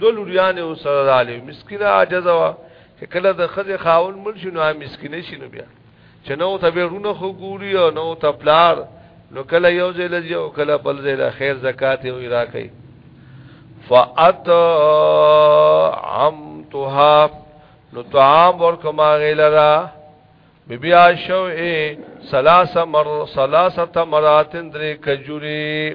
دو لوریانې او سره دالې مسکینه عاجز وا چې کله د خزه خاون مل شنو مسکینه شنو بیا چې نو ته به رونه خو ګوري او نو ته پلار نو کله یو ځای لږ او کله بل ځای له خیر زکات او را کوي فات عمتها نو طعام ورکما غیلرا بیا شو اے سلاسه مر سلاسه مراتن درې کجوري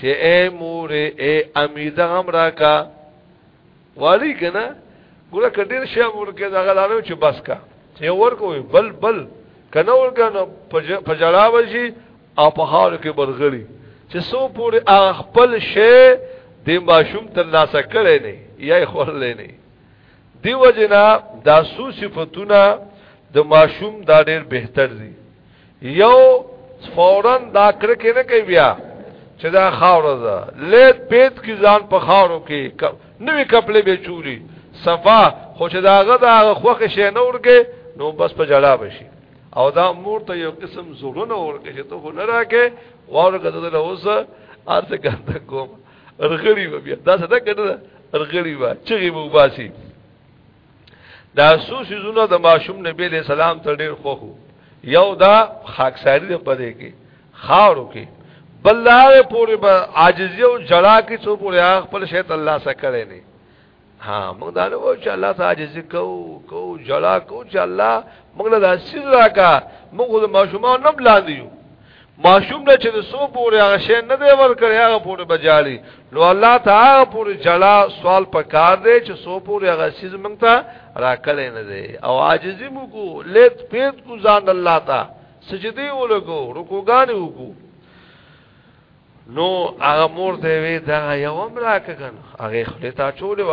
چې اے مور اے امیده هم راکا والی کنه ګوره کډیر شی ورکه دا غلانو چې بس کا چې ورکو بل بل کنه ورکه نو پجړا وشي او په حال کې برغړي چې سو پورې خپل شی د ماشوم تر لاسه کړي نه یا خورلې نه دیو جنا دا سو صفاتونه د ماشوم دا ډېر بهتر دي یو فورا دا کرکه نه کوي بیا چې دا خاور ده لیت پیت کی ځان په خاورو کې نوې کپلې به چولی صفا خو چې داغه دا خوخه شي نه ورګه نو بس په جلا بشي او دا مور ته یو قسم زورونه ورګه چې ته نه راکې ورګه ته له اوسه ارته ګنده کوم ارغړی بیا دا څه ده کنه ارغړی با چغي مو باسي دا سو سيزونه د ماشوم نبی له سلام تر ډیر خوخو یو دا خاکساری د پدې کې خاورو کې بل دا پورې به عاجزی او جړا کې څو پورې خپل شیط الله سره کړي نه ها موږ دا نو چې الله ته عاجزی کو کو جړا کو چې الله موږ له سیز راکا موږ د ماشومان نم لاندې یو ماشوم له چې سو پورې هغه شی نه دی ورکړی هغه پورې بجاړي نو الله تعالی پورې جلا سوال پکار دی چې سو پورې هغه سیز مونږ ته راکړی نه دی او عاجزی مو کو لیت پیت کو ځان الله ته سجدي ولګو رکوګانی وکړو نو هغه مور ته وی دا یو امر راکګن هغه خپل تا چولې و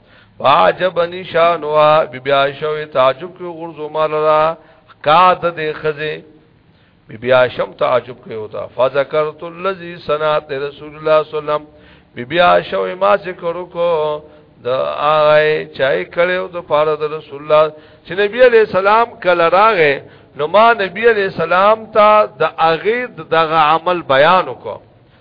واجبنی شانوا بی بی عائشہ وی تعجب کې غرزو مال را قاد دې خزه بی بی عائشہ تعجب کې وتا فذكرت الذي صنعت رسول الله صلی الله علیه وسلم بی بی عائشہ وی ما ذکر کو د آی چای کړو د پاره د رسول الله چې نبی علی السلام کله راغې نو ما نبی علی السلام ته د اغه دغه عمل بیان وکړ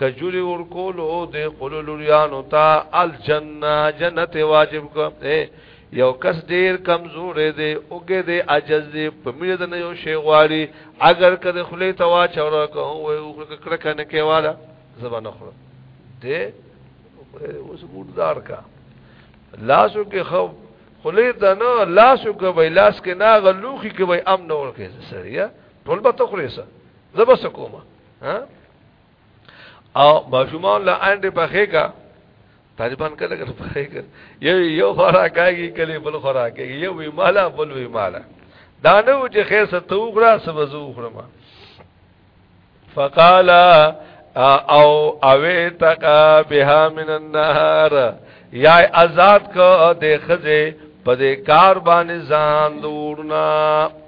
کجوری ورکولو د خپل لوریانو ته الجنه جنت واجب کو یو کس ډیر کمزورې دی اوګه دی عجز دی په مینه د یو شی غواړي اگر کده خلی ته وا چورا کو وې او کړه کنه کې والا زبان اخره دی اوس ګوردار کا لاسو کې خو خلی ته نه لاسو کې وې لاس کې نه غلوخي کې وې امن ورکه سړیا ټول به تخریسه زبسکوما ها او ماشومان لا انډه پخې کا طالبان کله کله پخې کا یو یو خوراکایږي کله بل خوراکایږي یو وی مالا بل وی مالا دا نه و چې خیر څه تو غرا سبزو خرم فقال او اویتک بها من النهار یا آزاد کو د خزه په دې کار باندې ځان دورنا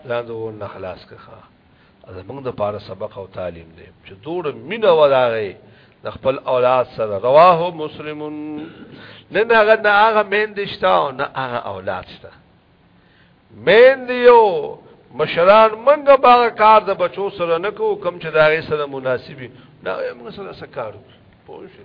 ځان دورنا خلاص کړه دا موږ د پاره سبق او تعلیم دی چې دوړ مینه ولاغې د خپل اولاد سره رواه مسلمون نه هغه نه هغه مین دشتا نه هغه اولاد شته مین دیو مشران منګه باغ کار د بچو سره نه کو کم چې داغه سره مناسبي دا موږ سره سکارو پوه شئ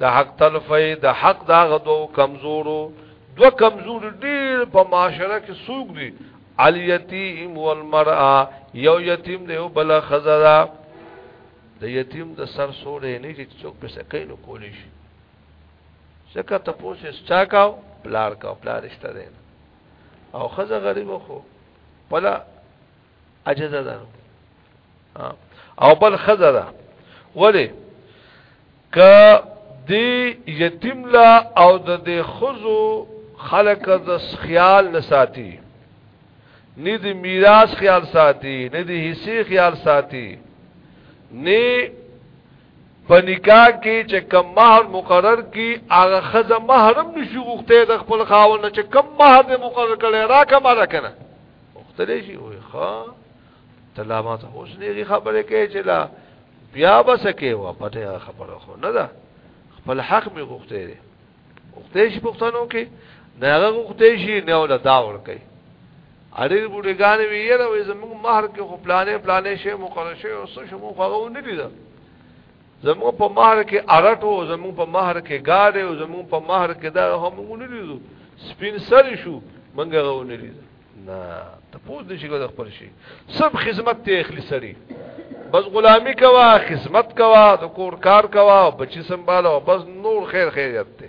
د حق تلفی د حق دا غدو کمزورو دو کمزور ډیر په معاشره کې سوق دي الیتیم والمرأه یو یتیم دی او بل خزرا د یتیم د سر سورې نه چې څوک به سکه نو کولی شي څکه ته پوسې چا کاو پلار کاو پلار اشته دی او خزه غریب خو پلا اجازه ده او بل خزه ده ولی که دی یتیم لا او د دې خزو خلق د خیال لساتی نه د میراث خیال ساتي نه د حصے خیال ساتي نه په نکاح کې چې کم مہر مقرر کی هغه خزه محرم نشو غوښته د خپل خاوند چې کم مہر مقرر کړي راکمه راکنه وختلې شي وي ښا تلا ما ته اوس نه خبره کې چې لا بیا بس کې و پټه خبره خو نه ده خپل حق می غوښته دي غوښته شي پښتنو کې نه هغه غوښته شي نه ولا دا ور کوي اړې بوډګان وی یره وې زموږ مہر کې خو پلانې پلانې شی مقرره شی او څه شمو خو غو نه لیدل زموږ په مہر کې ارټو زموږ په مہر کې ګاډي او زموږ په مہر کې دا هم نه لیدو سپین سر شو منګه غوونه لیدو نه ته پوز دې شي د خپل شي سب خدمت ته اخلي سړي بس غلامی کوا خدمت کوا د کور کار کوا بچی سنباله بس نور خیر خیریت ته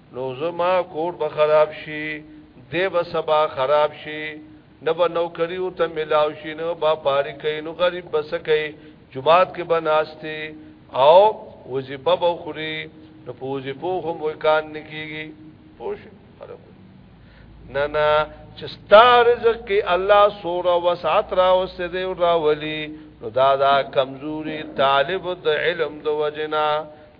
نو زما کور به خراب شي دی به سبا خراب شي نه به نوکری او ته ملاو شي نه با پاری کوي نو غریب بس کوي جمعات کې بناسته او وظیفه به خوري نو په وظیفو هم وکان نکېږي پوه شئ نه نه چې ستا رزق کې الله سوره وسعت را وسدي او راولي نو دا دا کمزوري طالب د علم د وجنا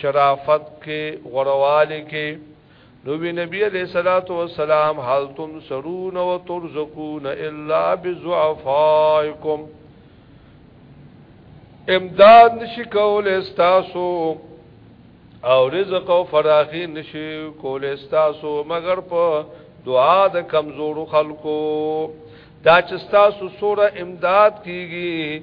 شرافت کې غوروالی کې نو وی نبی علیہ الصلات والسلام هل تم سرون و ترزقون الا بزعفائکم امداد نشی کول استاسو او رزق او فراخی نشی کول استاسو مگر په دعا د کمزور خلکو دا چې تاسو سوره امداد کیږي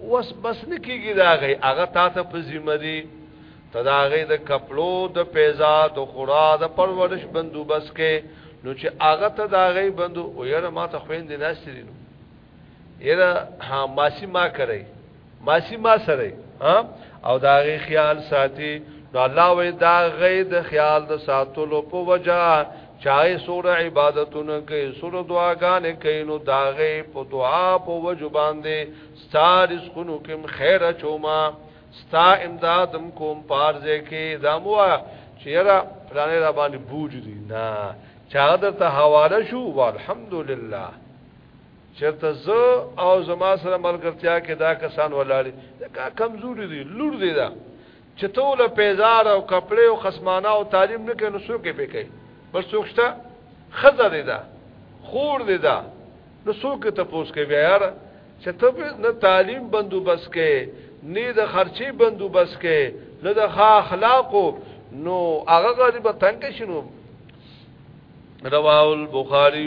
وس بس نکیږي دا غي هغه تا ته په ذمہ دي تداغه د کپلو د پیزا د خورا د پرورش بندوبس کې نو چې هغه ته دا غي بندو او یره ما ته خويند نه سري نو یره ها ماسی ما کوي ماسی ما سره ها او دا غي خیال ساتي نو الله وې دا غي د خیال د ساتلو په وجا چاہے سور عبادتونه کوي سور دعاګانې کوي نو داغه په دعا په وجو باندې ستا رزقونو کوم خیر چوما ستا امدادم کوم پارځه کې دامو چې را پلانې را باندې بوج دي نه چا درته حواله شو والحمدلله چرته زه او زما سره ملګرتیا کې دا کسان ولاړ دي دا کمزوري دي لور دي دا چې ټول پیزار او کپڑے او خصمانه او تعلیم نه کوي نو څوک یې پکې بل څوک شته خزر ده خور دې ده نو څوک ته پوس کوي بیا یار چې ته نه تعلیم بندوبس کې نه د خرچي بندوبس کې نه د ښه اخلاقو نو هغه غریب تنگ شنو رواه البخاری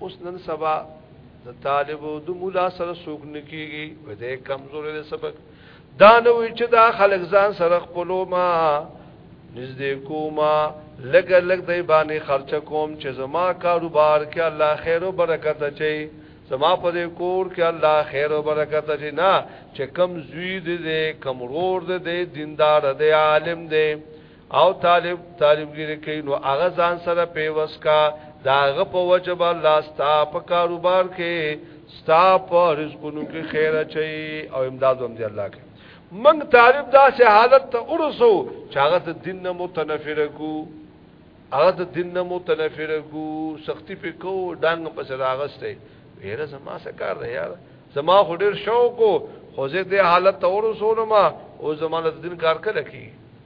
اوس نن سبا د طالب او د مولا سره سوق نکیږي و دې کمزورې د سبق دا نو چې دا خلک ځان سره خپلو ما نږدې کوما لګ لګ دی باندې خرچ کوم چې زما کاروبار کې الله خیر او برکت اچي زما په دې کور کې الله خیر او برکت اچي نه چې کم زوی دې کم رور دې دیندار دې عالم دې او طالب طالبګری کوي نو هغه ځان سره پیوس کا دا هغه په وجب الله ستا په کاروبار کې ستا په رزقونو کې خیر چي او امداد هم دی الله کې من طالب دا سه حالت ته ورسو چې هغه د دین نه متنفر کو هغه د دین نه متنفر کو سختی په کو ډنګ په سره اغسته ویره زما سره کار دی یار زما خو ډیر شوق خو زه دې حالت ته ورسو نو ما او زمانه دین کار کړی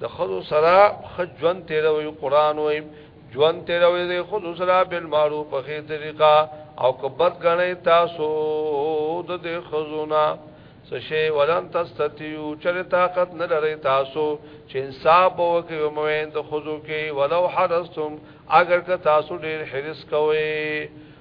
د خزو سره خ ژوند تیروي قران وي ژوند تیروي د خزو سره بل مارو په خې طریقه او کبد غنې تاسو د دې خزونه سشي ولن تستطيعو چر طاقت نه لري تاسو چې انصاف وکي او موین د خزو کې ولو حرستم اگر که تاسو ډېر حرس کوئ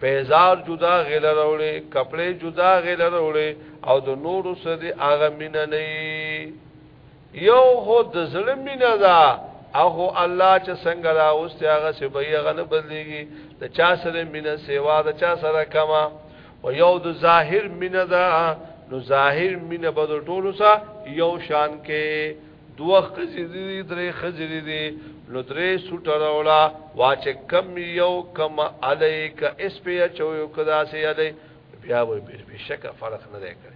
پیزار جدا غل وروړي کپڑے جدا غل وروړي او د نور سره هغه مين نه یو هو د ظلم مين ده هغه الله چې څنګه راوست هغه سه به هغه نه بدليږي د چا سره مين سیوا د چا سره کما او یو د ظاهر مين ده نو ظاهر مين به د ټولو سره یو شان کې دوه خزی دی درې خزی دی نو درې سوټه راولا واچ کم یو کم الیک اس په چو یو کدا سي علی بیا وې بیر به شک فرق نه دی کړ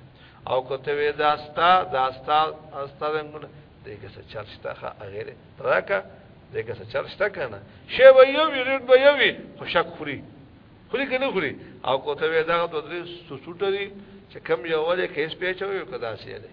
او کوته وې داستا داستا استا رنگونه دغه څه چرشته خا غیر راکا دغه څه چرشته کنه شی وې یو وی رټ به یو وی خو شک خوري خوري کنه خوري او کوته وې دا د درې سوټه دی چې کم یو ولې کیس پیچو یو کدا سي علی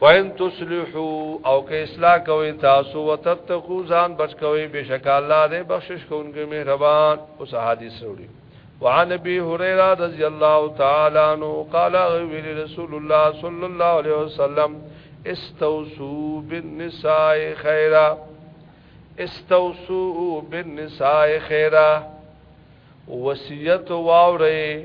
وان تصلحوا او که اصلاح کوي تاسو وتتقوا ځان بچ کوي بشک الله دې بخشش کوونکی مهربان اوس حدیث وروړي وعن ابي هريره رضي الله تعالى عنه قال رسول الله صلى الله عليه وسلم استوصوا بالنساء خيرا استوصوا بالنساء خيرا وصیت واورئ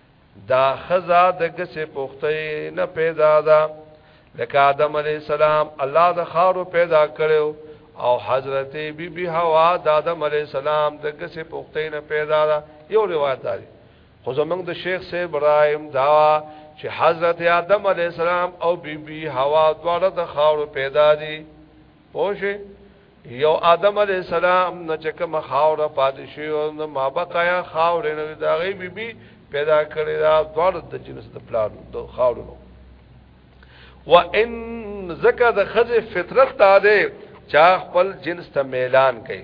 دا خزا د ګسه پخته نه پیدا ده لکه آدم علی السلام الله د خارو پیدا کړو او حضرت بی بی حوا د آدم علی السلام د ګسه پخته نه پیدا ده یو روایت دی خو زمنګ د شیخ سے ابراهیم دا چې حضرت آدم علی السلام او بی بی حوا دواړه د خارو پیدا دي پوشه یو آدم علی السلام نه چې کوم خاور پادشي او نه ما بقایا خاور نه دا غي بي بي پیدا کړی دا دوړ د جنس د پلان د خاور نو و ان زکه د خزه فطرت ته ده چا خپل جنس ته میلان کوي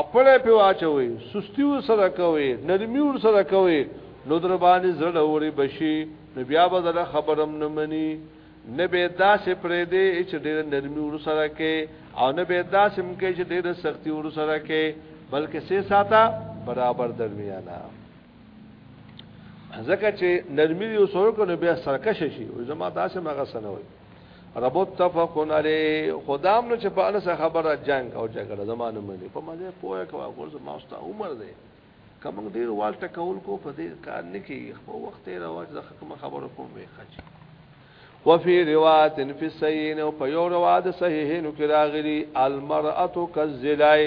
اپړه په واچوي سستي ور سره کوي نرمي ور سره کوي نو در باندې زړه اوري بشي نو بیا به زړه خبرم نه مني نه به داسې پرې دې چې ډېر نرمي ور سره کې او نه به داسې مکه چې ډېر سختی ور سره کې بلکې سه ساته برابر درمیانه ځکه چې نرمي یو سره کنه بیا سرکش شي او زما داسې مغه سنوي رب متفقون علی خدام نو چې په انس خبره جنگ او جګړه زمانه مې په مزه پوهه کوا ګور زما اوس ته عمر دی کوم ډیر وال ټکول کو په دې کار نه کی خو وخت یې راوځ د حکم خبره کوم وی خچ وفي روایت فی السین او په یو روایت صحیح نو کې راغلی المرأه کذلای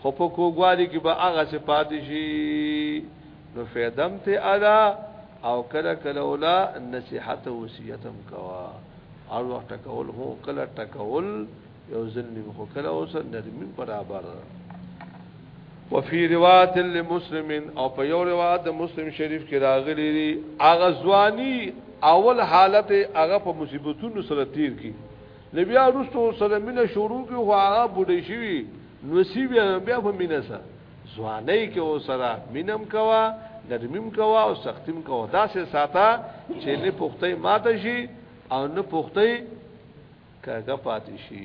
خو په کوګوالي کې به هغه صفات شي نو فیدم ته ادا او کله کله ولا نصيحت او وصیتم کوا او وخت کول هو کله ټکول یو ځنی خو کله اوس نرمي برابر وفي روایت لمسلم او په یو روایت مسلم شریف کې راغلی دی اغه ځواني اول حالت هغه په مصیبتونو سره تیر کی نو بیا وروسته سره مینه شروع کی خو هغه بډې شوی نو سی بیا بیا په مینه سره ځواني کې او سره مینم کوا نرمیم کوا او سختیم کوا دا سه ساته چې نه پخته ماته شي او نه پخته کاګه پاتې شي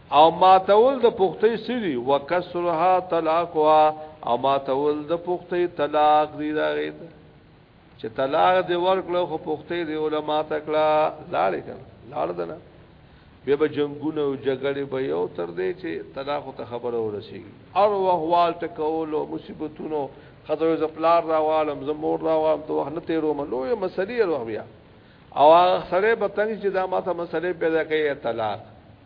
او ماتول د پختۍ څه دي؟ وکسرها طلاقها او ماتول د پختۍ طلاق دي دا غید چې طلاق دی ورکړو خو پختۍ دی علما تکړه لاړې کړه لاړ دنه به به جنگونه او جګړې به یو تر دې چې طلاق ته خبره ورسیږي او وحوال ټکول او مصیبتونو خزر ز پلار را عالم ز مور را عالم دوه نه تیرو ملوې مسلې روغ بیا او هغه سره به تنګ چې دا ماته مسلې پیدا کوي طلاق